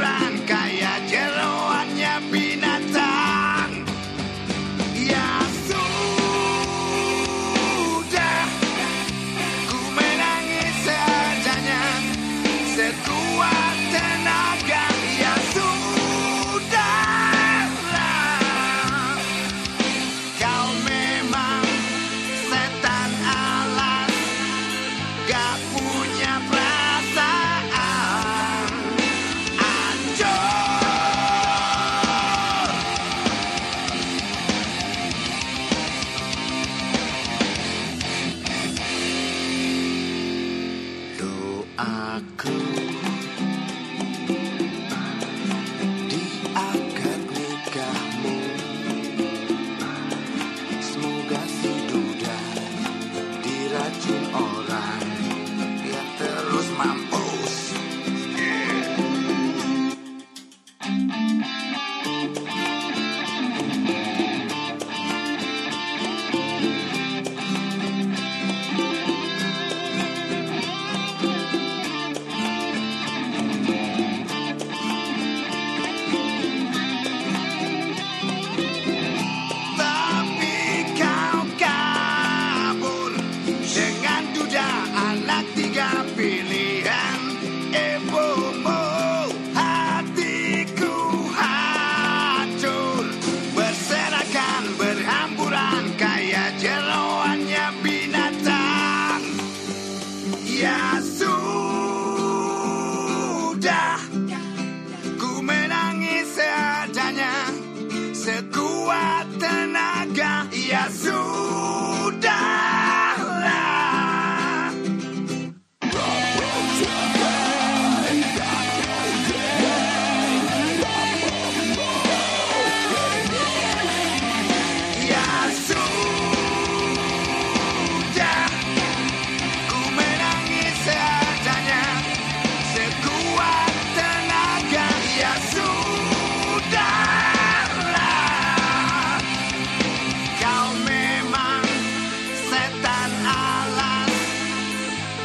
ukuran kayak jeroannya binatang. Ya sudah Ku menangis seadanya Sekuat tenaga Ya sudahlah, Kau memang setan alas Gak punya Aku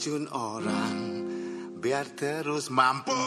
terjun orang biar terus mampus.